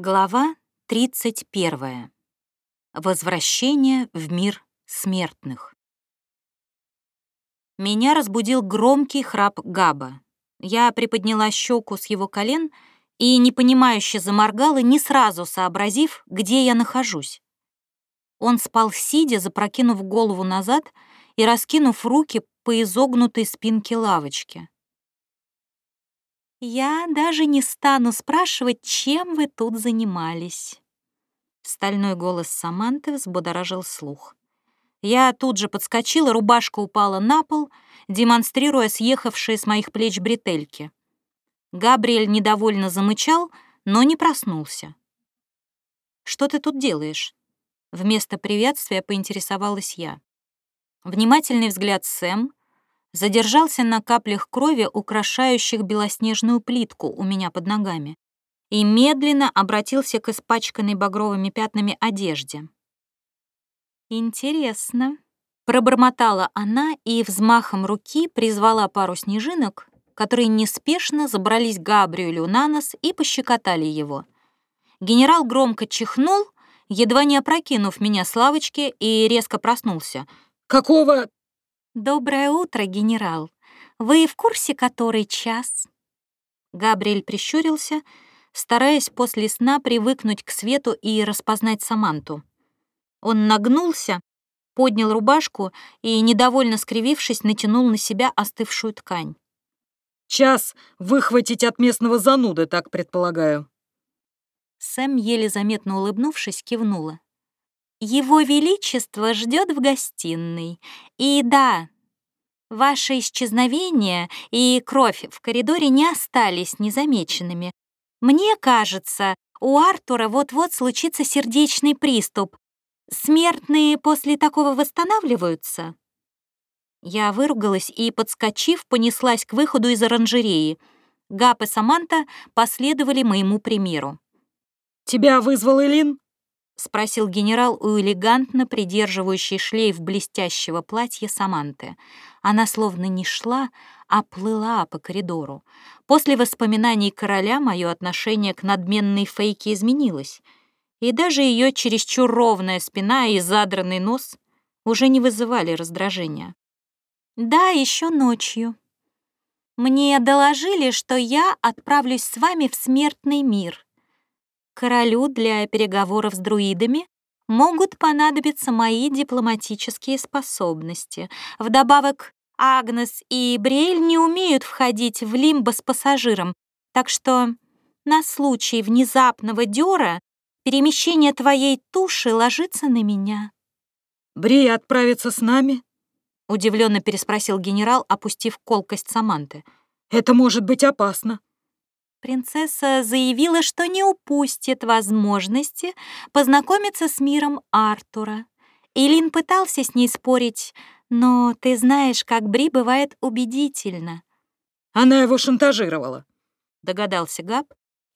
Глава 31. Возвращение в мир смертных. Меня разбудил громкий храп Габа. Я приподняла щеку с его колен и непонимающе заморгала, не сразу сообразив, где я нахожусь. Он спал сидя, запрокинув голову назад и раскинув руки по изогнутой спинке лавочки. «Я даже не стану спрашивать, чем вы тут занимались». Стальной голос Саманты взбудоражил слух. Я тут же подскочила, рубашка упала на пол, демонстрируя съехавшие с моих плеч бретельки. Габриэль недовольно замычал, но не проснулся. «Что ты тут делаешь?» Вместо приветствия поинтересовалась я. Внимательный взгляд Сэм задержался на каплях крови, украшающих белоснежную плитку у меня под ногами, и медленно обратился к испачканной багровыми пятнами одежде. «Интересно», — пробормотала она и взмахом руки призвала пару снежинок, которые неспешно забрались Габриэлю на нос и пощекотали его. Генерал громко чихнул, едва не опрокинув меня с лавочки, и резко проснулся. «Какого «Доброе утро, генерал. Вы в курсе, который час?» Габриэль прищурился, стараясь после сна привыкнуть к свету и распознать Саманту. Он нагнулся, поднял рубашку и, недовольно скривившись, натянул на себя остывшую ткань. «Час выхватить от местного зануды, так предполагаю». Сэм, еле заметно улыбнувшись, кивнула. Его Величество ждет в гостиной. И да, ваше исчезновение и кровь в коридоре не остались незамеченными. Мне кажется, у Артура вот-вот случится сердечный приступ. Смертные после такого восстанавливаются? Я выругалась и, подскочив, понеслась к выходу из оранжереи. Гап и Саманта последовали моему примеру. «Тебя вызвал Элин?» — спросил генерал у элегантно придерживающей шлейф блестящего платья Саманты. Она словно не шла, а плыла по коридору. После воспоминаний короля мое отношение к надменной фейке изменилось, и даже ее чересчур ровная спина и задранный нос уже не вызывали раздражения. «Да, еще ночью. Мне доложили, что я отправлюсь с вами в смертный мир», Королю для переговоров с друидами могут понадобиться мои дипломатические способности. Вдобавок, Агнес и Бриэль не умеют входить в лимбо с пассажиром, так что на случай внезапного дёра перемещение твоей туши ложится на меня». «Бри отправится с нами?» — удивленно переспросил генерал, опустив колкость Саманты. «Это может быть опасно». Принцесса заявила, что не упустит возможности познакомиться с миром Артура. Илин пытался с ней спорить, но ты знаешь, как Бри бывает убедительно. Она его шантажировала, догадался Габ,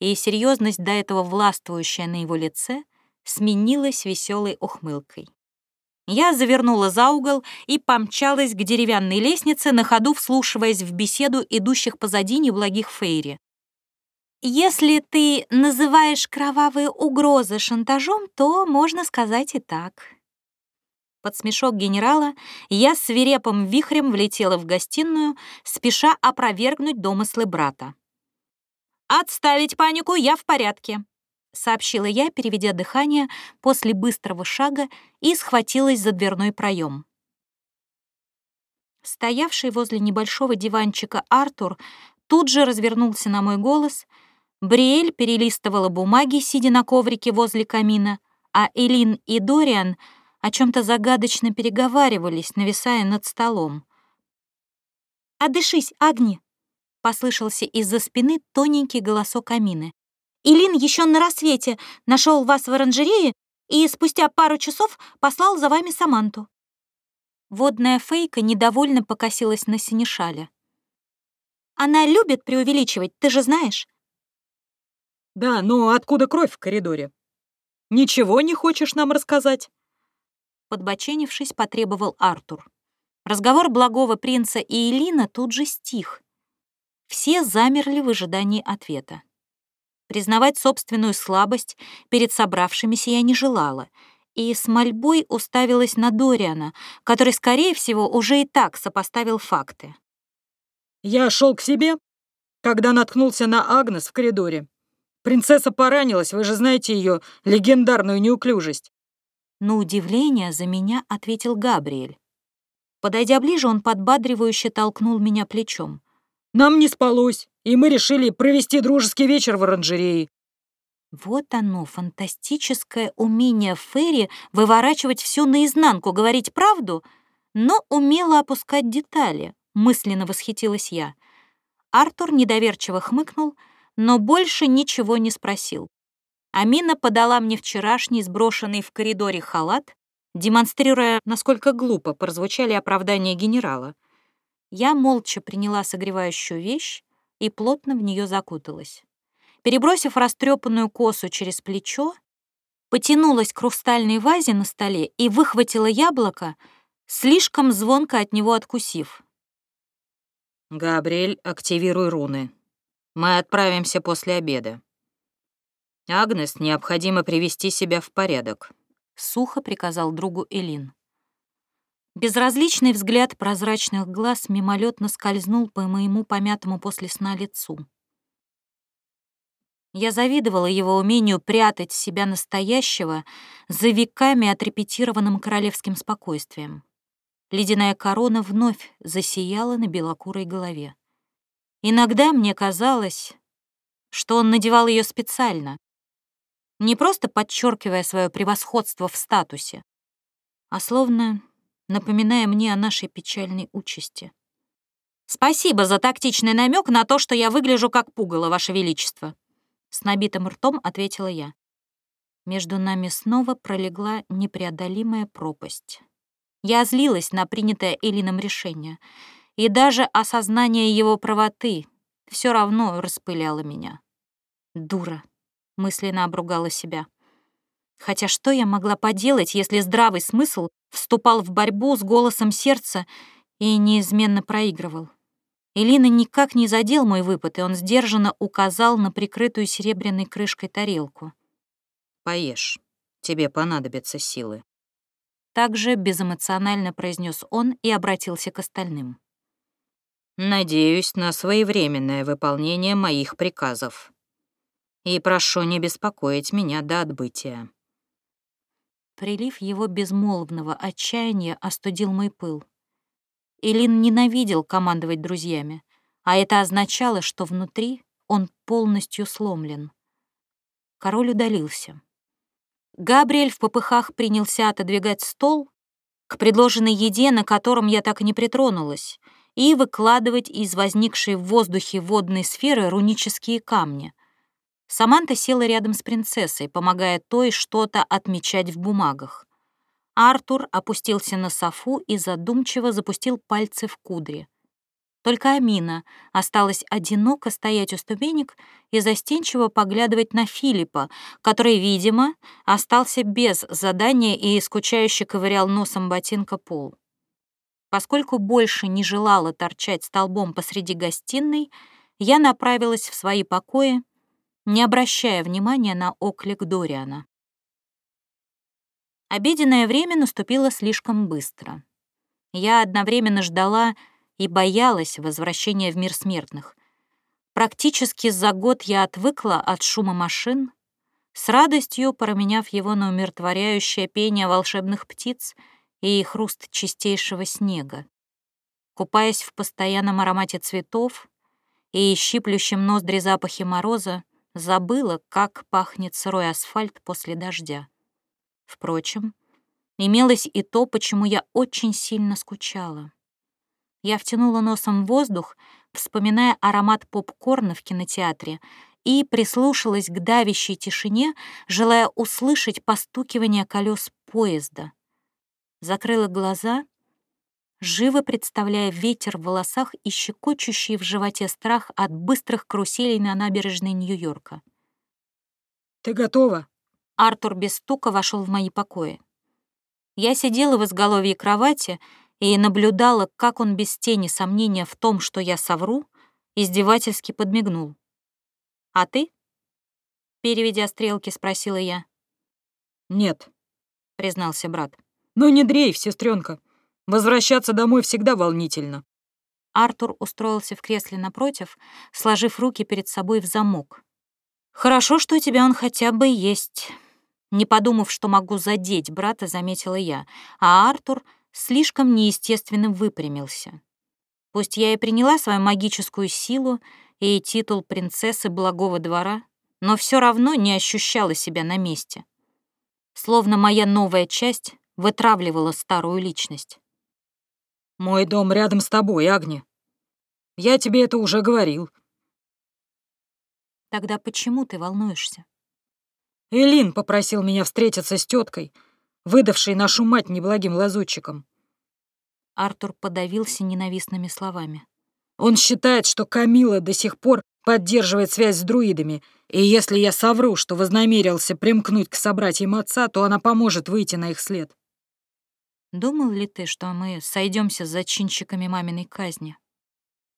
и серьезность, до этого властвующая на его лице, сменилась веселой ухмылкой. Я завернула за угол и помчалась к деревянной лестнице, на ходу вслушиваясь в беседу идущих позади неблагих Фейри. Если ты называешь кровавые угрозы шантажом, то можно сказать и так. Под смешок генерала я свирепым вихрем влетела в гостиную, спеша опровергнуть домыслы брата. «Отставить панику, я в порядке», — сообщила я, переведя дыхание после быстрого шага и схватилась за дверной проем. Стоявший возле небольшого диванчика Артур тут же развернулся на мой голос — Бриэль перелистывала бумаги, сидя на коврике возле камина, а Элин и Дориан о чем то загадочно переговаривались, нависая над столом. «Отдышись, Агни!» — послышался из-за спины тоненький голосок Амины. «Илин еще на рассвете нашел вас в оранжерее и спустя пару часов послал за вами Саманту». Водная фейка недовольно покосилась на Синишаля. «Она любит преувеличивать, ты же знаешь. «Да, но откуда кровь в коридоре? Ничего не хочешь нам рассказать?» Подбоченившись, потребовал Артур. Разговор благого принца и Элина тут же стих. Все замерли в ожидании ответа. Признавать собственную слабость перед собравшимися я не желала и с мольбой уставилась на Дориана, который, скорее всего, уже и так сопоставил факты. «Я шел к себе, когда наткнулся на Агнес в коридоре. Принцесса поранилась, вы же знаете ее легендарную неуклюжесть». На удивление за меня ответил Габриэль. Подойдя ближе, он подбадривающе толкнул меня плечом. «Нам не спалось, и мы решили провести дружеский вечер в оранжерее. Вот оно, фантастическое умение Ферри выворачивать все наизнанку, говорить правду, но умело опускать детали, мысленно восхитилась я. Артур недоверчиво хмыкнул, но больше ничего не спросил. Амина подала мне вчерашний сброшенный в коридоре халат, демонстрируя, насколько глупо прозвучали оправдания генерала. Я молча приняла согревающую вещь и плотно в нее закуталась. Перебросив растрепанную косу через плечо, потянулась к хрустальной вазе на столе и выхватила яблоко, слишком звонко от него откусив. «Габриэль, активируй руны. Мы отправимся после обеда. Агнес, необходимо привести себя в порядок», — сухо приказал другу Элин. Безразличный взгляд прозрачных глаз мимолетно скользнул по моему помятому после сна лицу. Я завидовала его умению прятать себя настоящего за веками отрепетированным королевским спокойствием. Ледяная корона вновь засияла на белокурой голове. Иногда мне казалось, что он надевал ее специально, не просто подчеркивая свое превосходство в статусе, а словно напоминая мне о нашей печальной участи. «Спасибо за тактичный намек на то, что я выгляжу как пугало, Ваше Величество», с набитым ртом ответила я. Между нами снова пролегла непреодолимая пропасть. Я злилась на принятое Элином решение, и даже осознание его правоты все равно распыляло меня. «Дура», — мысленно обругала себя. Хотя что я могла поделать, если здравый смысл вступал в борьбу с голосом сердца и неизменно проигрывал? Элина никак не задел мой выпад, и он сдержанно указал на прикрытую серебряной крышкой тарелку. «Поешь, тебе понадобятся силы». Также безэмоционально произнес он и обратился к остальным. «Надеюсь на своевременное выполнение моих приказов. И прошу не беспокоить меня до отбытия». Прилив его безмолвного отчаяния остудил мой пыл. Илин ненавидел командовать друзьями, а это означало, что внутри он полностью сломлен. Король удалился. Габриэль в попыхах принялся отодвигать стол к предложенной еде, на котором я так и не притронулась, и выкладывать из возникшей в воздухе водной сферы рунические камни. Саманта села рядом с принцессой, помогая той что-то отмечать в бумагах. Артур опустился на софу и задумчиво запустил пальцы в кудри. Только Амина осталась одиноко стоять у ступенек и застенчиво поглядывать на Филиппа, который, видимо, остался без задания и скучающе ковырял носом ботинка пол. Поскольку больше не желала торчать столбом посреди гостиной, я направилась в свои покои, не обращая внимания на оклик Дориана. Обеденное время наступило слишком быстро. Я одновременно ждала и боялась возвращения в мир смертных. Практически за год я отвыкла от шума машин, с радостью променяв его на умиротворяющее пение волшебных птиц и хруст чистейшего снега. Купаясь в постоянном аромате цветов и щиплющем ноздри запахе мороза, забыла, как пахнет сырой асфальт после дождя. Впрочем, имелось и то, почему я очень сильно скучала. Я втянула носом воздух, вспоминая аромат попкорна в кинотеатре, и прислушалась к давящей тишине, желая услышать постукивание колес поезда. Закрыла глаза, живо представляя ветер в волосах и щекочущий в животе страх от быстрых каруселей на набережной Нью-Йорка. «Ты готова?» Артур без стука вошел в мои покои. Я сидела в изголовье кровати и наблюдала, как он без тени сомнения в том, что я совру, издевательски подмигнул. «А ты?» Переведя стрелки, спросила я. «Нет», — признался брат. «Ну не дрейф, сестренка. Возвращаться домой всегда волнительно». Артур устроился в кресле напротив, сложив руки перед собой в замок. «Хорошо, что у тебя он хотя бы есть». Не подумав, что могу задеть брата, заметила я, а Артур слишком неестественным выпрямился. Пусть я и приняла свою магическую силу и титул принцессы благого двора, но все равно не ощущала себя на месте. Словно моя новая часть вытравливала старую личность. «Мой дом рядом с тобой, Агни. Я тебе это уже говорил». «Тогда почему ты волнуешься?» Элин попросил меня встретиться с теткой, выдавшей нашу мать неблагим лазутчиком. Артур подавился ненавистными словами. Он считает, что Камила до сих пор поддерживает связь с друидами, и если я совру, что вознамерился примкнуть к собратьям отца, то она поможет выйти на их след. Думал ли ты, что мы сойдемся с зачинщиками маминой казни?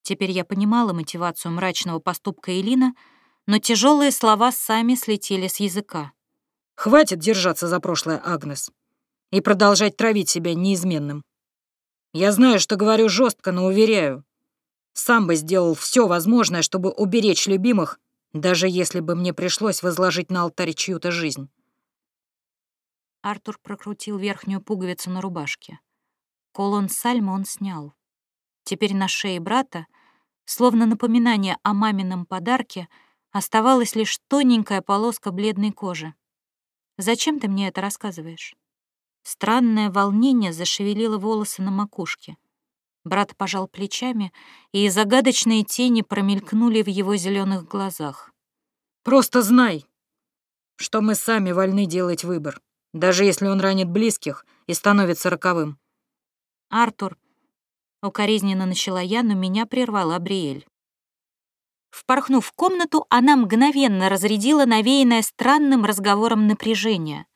Теперь я понимала мотивацию мрачного поступка Элина, но тяжелые слова сами слетели с языка. Хватит держаться за прошлое, Агнес, и продолжать травить себя неизменным. Я знаю, что говорю жестко, но уверяю, сам бы сделал все возможное, чтобы уберечь любимых, даже если бы мне пришлось возложить на алтарь чью-то жизнь. Артур прокрутил верхнюю пуговицу на рубашке. Колон сальма он снял. Теперь на шее брата, словно напоминание о мамином подарке, оставалась лишь тоненькая полоска бледной кожи. «Зачем ты мне это рассказываешь?» Странное волнение зашевелило волосы на макушке. Брат пожал плечами, и загадочные тени промелькнули в его зеленых глазах. «Просто знай, что мы сами вольны делать выбор, даже если он ранит близких и становится роковым». «Артур», — укоризненно начала я, но меня прервала Бриэль. Впорхнув в комнату, она мгновенно разрядила навеянное странным разговором напряжение.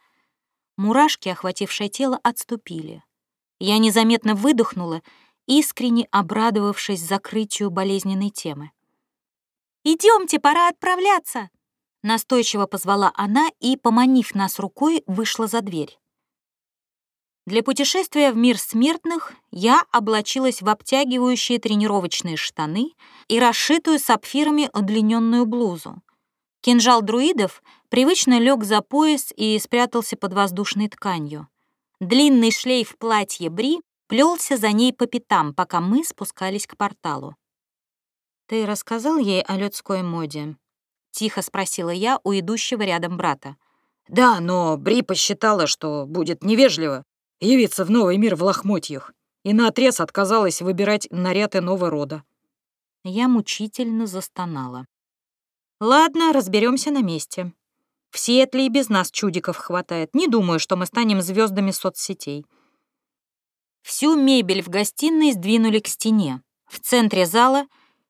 Мурашки, охватившие тело, отступили. Я незаметно выдохнула искренне обрадовавшись закрытию болезненной темы. «Идемте, пора отправляться!» Настойчиво позвала она и, поманив нас рукой, вышла за дверь. Для путешествия в мир смертных я облачилась в обтягивающие тренировочные штаны и расшитую сапфирами удлиненную блузу. Кинжал друидов привычно лег за пояс и спрятался под воздушной тканью. Длинный шлейф платья Бри плелся за ней по пятам, пока мы спускались к порталу. «Ты рассказал ей о людской моде?» — тихо спросила я у идущего рядом брата. «Да, но Бри посчитала, что будет невежливо явиться в новый мир в лохмотьях, и наотрез отказалась выбирать наряд иного рода». Я мучительно застонала. «Ладно, разберемся на месте. В Сиэтле и без нас чудиков хватает. Не думаю, что мы станем звездами соцсетей. Всю мебель в гостиной сдвинули к стене. В центре зала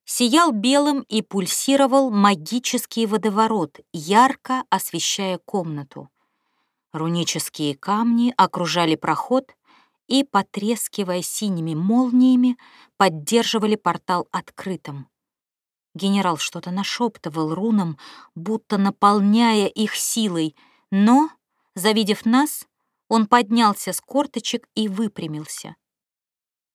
сиял белым и пульсировал магический водоворот, ярко освещая комнату. Рунические камни окружали проход и, потрескивая синими молниями, поддерживали портал открытым. Генерал что-то нашептывал рунам, будто наполняя их силой, но, завидев нас, он поднялся с корточек и выпрямился.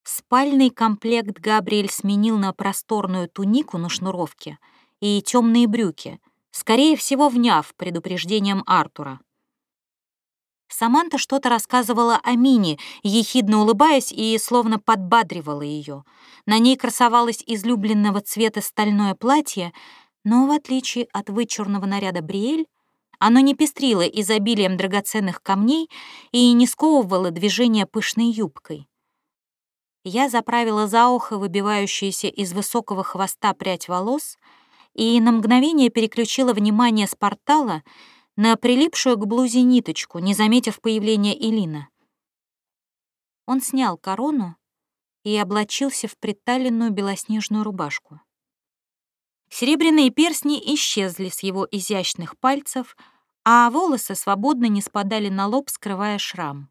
Спальный комплект Габриэль сменил на просторную тунику на шнуровке и темные брюки, скорее всего, вняв предупреждением Артура. Саманта что-то рассказывала о Мине, ехидно улыбаясь и словно подбадривала ее. На ней красовалось излюбленного цвета стальное платье, но, в отличие от вычурного наряда Бриэль, оно не пестрило изобилием драгоценных камней и не сковывало движение пышной юбкой. Я заправила за ухо выбивающуюся из высокого хвоста прядь волос и на мгновение переключила внимание с портала на прилипшую к блузе ниточку, не заметив появления Илина. Он снял корону и облачился в приталенную белоснежную рубашку. Серебряные перстни исчезли с его изящных пальцев — а волосы свободно не спадали на лоб, скрывая шрам.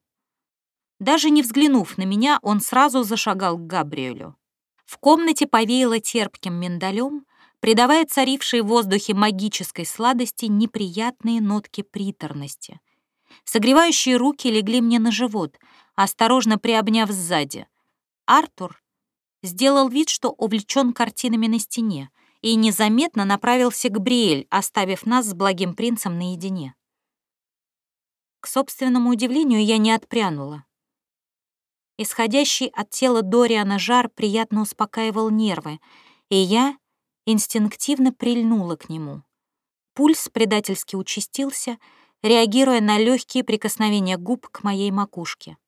Даже не взглянув на меня, он сразу зашагал к Габриэлю. В комнате повеяло терпким миндалем, придавая царившей в воздухе магической сладости неприятные нотки приторности. Согревающие руки легли мне на живот, осторожно приобняв сзади. Артур сделал вид, что увлечен картинами на стене, и незаметно направился к Бриэль, оставив нас с благим принцем наедине. К собственному удивлению, я не отпрянула. Исходящий от тела Дориана жар приятно успокаивал нервы, и я инстинктивно прильнула к нему. Пульс предательски участился, реагируя на легкие прикосновения губ к моей макушке.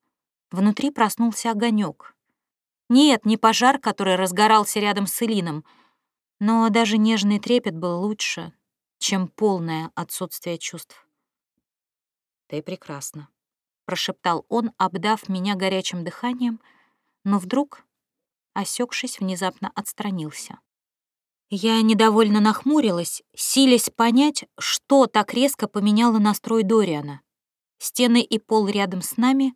Внутри проснулся огонек. Нет, не пожар, который разгорался рядом с Элином, но даже нежный трепет был лучше, чем полное отсутствие чувств. «Ты прекрасна», — прошептал он, обдав меня горячим дыханием, но вдруг, осекшись, внезапно отстранился. Я недовольно нахмурилась, силясь понять, что так резко поменяло настрой Дориана. Стены и пол рядом с нами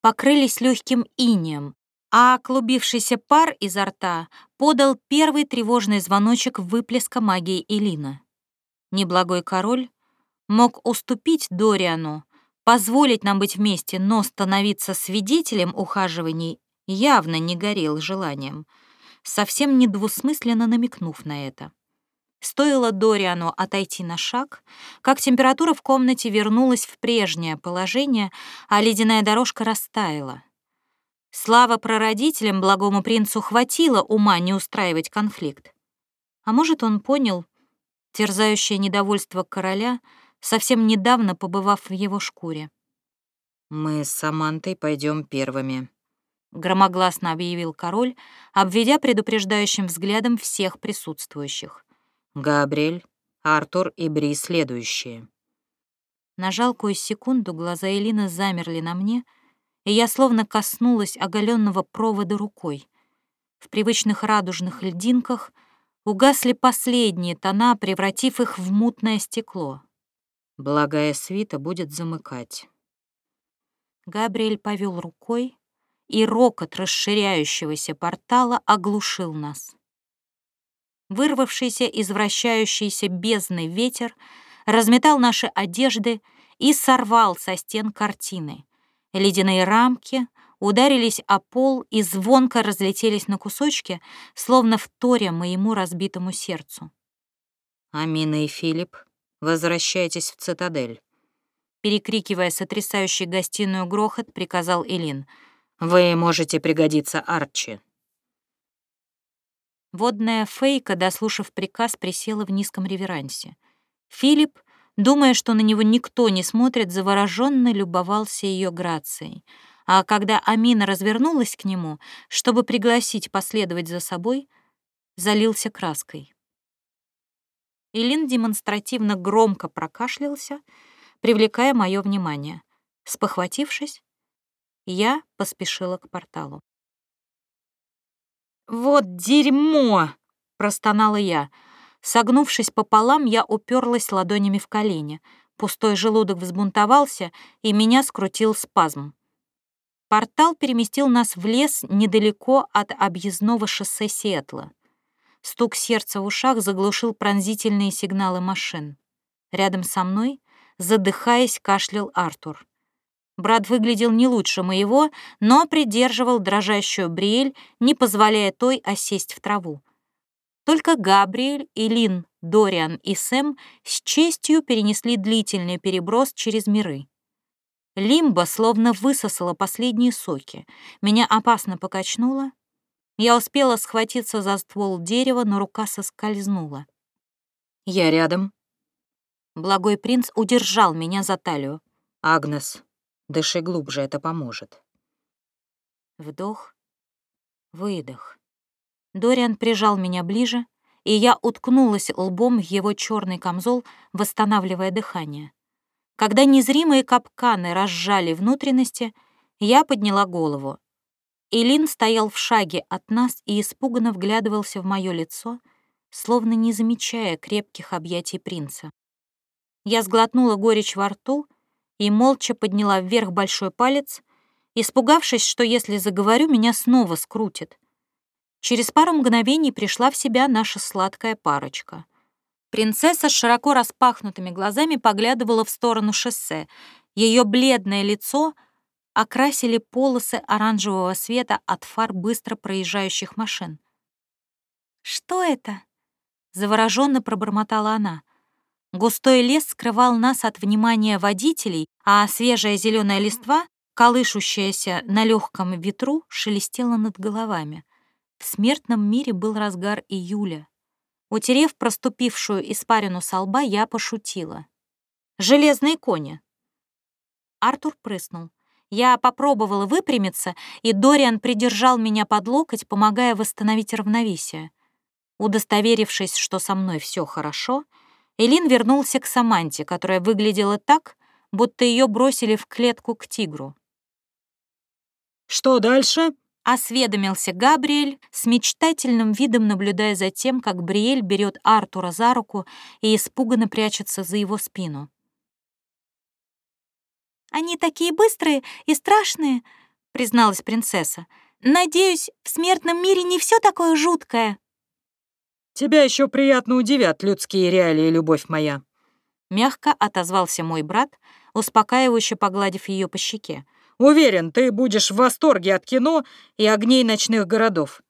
покрылись легким инеем, а клубившийся пар изо рта подал первый тревожный звоночек выплеска магии Элина. Неблагой король мог уступить Дориану, позволить нам быть вместе, но становиться свидетелем ухаживаний явно не горел желанием — совсем недвусмысленно намекнув на это. Стоило Дориану отойти на шаг, как температура в комнате вернулась в прежнее положение, а ледяная дорожка растаяла. Слава прародителям благому принцу хватило ума не устраивать конфликт. А может, он понял терзающее недовольство короля, совсем недавно побывав в его шкуре. «Мы с Самантой пойдем первыми», — громогласно объявил король, обведя предупреждающим взглядом всех присутствующих. «Габриэль, Артур и Бри следующие». На жалкую секунду глаза Элины замерли на мне, и я словно коснулась оголенного провода рукой. В привычных радужных льдинках угасли последние тона, превратив их в мутное стекло. Благая свита будет замыкать. Габриэль повел рукой, и рокот расширяющегося портала оглушил нас. Вырвавшийся из вращающейся бездны ветер разметал наши одежды и сорвал со стен картины. Ледяные рамки ударились о пол и звонко разлетелись на кусочки, словно вторя моему разбитому сердцу. «Амина и Филипп, возвращайтесь в цитадель», перекрикивая сотрясающий гостиную грохот, приказал Элин — вы можете пригодиться Арчи». Водная фейка, дослушав приказ, присела в низком реверансе. Филипп, думая, что на него никто не смотрит, завороженно любовался ее грацией. А когда Амина развернулась к нему, чтобы пригласить последовать за собой, залился краской. Илин демонстративно громко прокашлялся, привлекая мое внимание. Спохватившись, я поспешила к порталу. «Вот дерьмо!» — простонала я. Согнувшись пополам, я уперлась ладонями в колени. Пустой желудок взбунтовался, и меня скрутил спазм. Портал переместил нас в лес недалеко от объездного шоссе Сиэтла. Стук сердца в ушах заглушил пронзительные сигналы машин. Рядом со мной, задыхаясь, кашлял Артур. Брат выглядел не лучше моего, но придерживал дрожащую Бриэль, не позволяя той осесть в траву. Только Габриэль, Илин, Дориан и Сэм с честью перенесли длительный переброс через миры. Лимба словно высосала последние соки. Меня опасно покачнуло. Я успела схватиться за ствол дерева, но рука соскользнула. «Я рядом». Благой принц удержал меня за талию. «Агнес, Дыши глубже, это поможет. Вдох, выдох. Дориан прижал меня ближе, и я уткнулась лбом в его черный камзол, восстанавливая дыхание. Когда незримые капканы разжали внутренности, я подняла голову. Илин стоял в шаге от нас и испуганно вглядывался в мое лицо, словно не замечая крепких объятий принца. Я сглотнула горечь во рту — и молча подняла вверх большой палец, испугавшись, что если заговорю, меня снова скрутит. Через пару мгновений пришла в себя наша сладкая парочка. Принцесса с широко распахнутыми глазами поглядывала в сторону шоссе. Ее бледное лицо окрасили полосы оранжевого света от фар быстро проезжающих машин. «Что это?» — завороженно пробормотала она. Густой лес скрывал нас от внимания водителей, а свежая зеленая листва, колышущаяся на легком ветру, шелестела над головами. В смертном мире был разгар июля. Утерев проступившую испарину со лба, я пошутила. «Железные кони!» Артур прыснул. Я попробовала выпрямиться, и Дориан придержал меня под локоть, помогая восстановить равновесие. Удостоверившись, что со мной все хорошо, Элин вернулся к Саманте, которая выглядела так, будто ее бросили в клетку к тигру. «Что дальше?» — осведомился Габриэль, с мечтательным видом наблюдая за тем, как Бриэль берет Артура за руку и испуганно прячется за его спину. «Они такие быстрые и страшные», — призналась принцесса. «Надеюсь, в смертном мире не все такое жуткое». «Тебя еще приятно удивят людские реалии, любовь моя», — мягко отозвался мой брат, успокаивающе погладив ее по щеке. «Уверен, ты будешь в восторге от кино и огней ночных городов».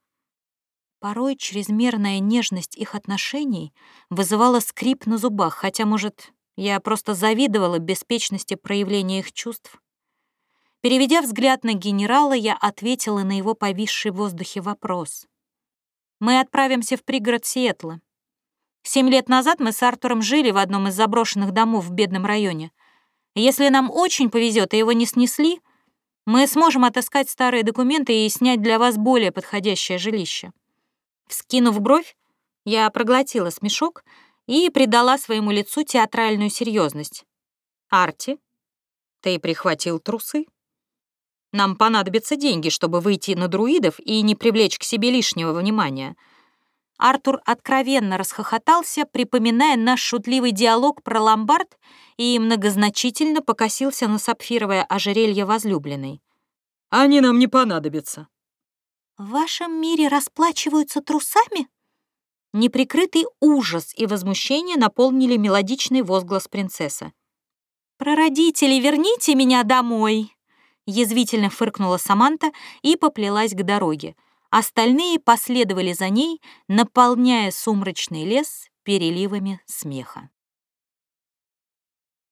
Порой чрезмерная нежность их отношений вызывала скрип на зубах, хотя, может, я просто завидовала беспечности проявления их чувств. Переведя взгляд на генерала, я ответила на его повисший в воздухе вопрос. «Мы отправимся в пригород Сиэтла. Семь лет назад мы с Артуром жили в одном из заброшенных домов в бедном районе. Если нам очень повезет и его не снесли, мы сможем отыскать старые документы и снять для вас более подходящее жилище». Вскинув бровь, я проглотила смешок — и придала своему лицу театральную серьезность. «Арти, ты прихватил трусы? Нам понадобятся деньги, чтобы выйти на друидов и не привлечь к себе лишнего внимания». Артур откровенно расхохотался, припоминая наш шутливый диалог про ломбард и многозначительно покосился на сапфировое ожерелье возлюбленной. «Они нам не понадобятся». «В вашем мире расплачиваются трусами?» Неприкрытый ужас и возмущение наполнили мелодичный возглас принцессы. «Прародители, верните меня домой!» Язвительно фыркнула Саманта и поплелась к дороге. Остальные последовали за ней, наполняя сумрачный лес переливами смеха.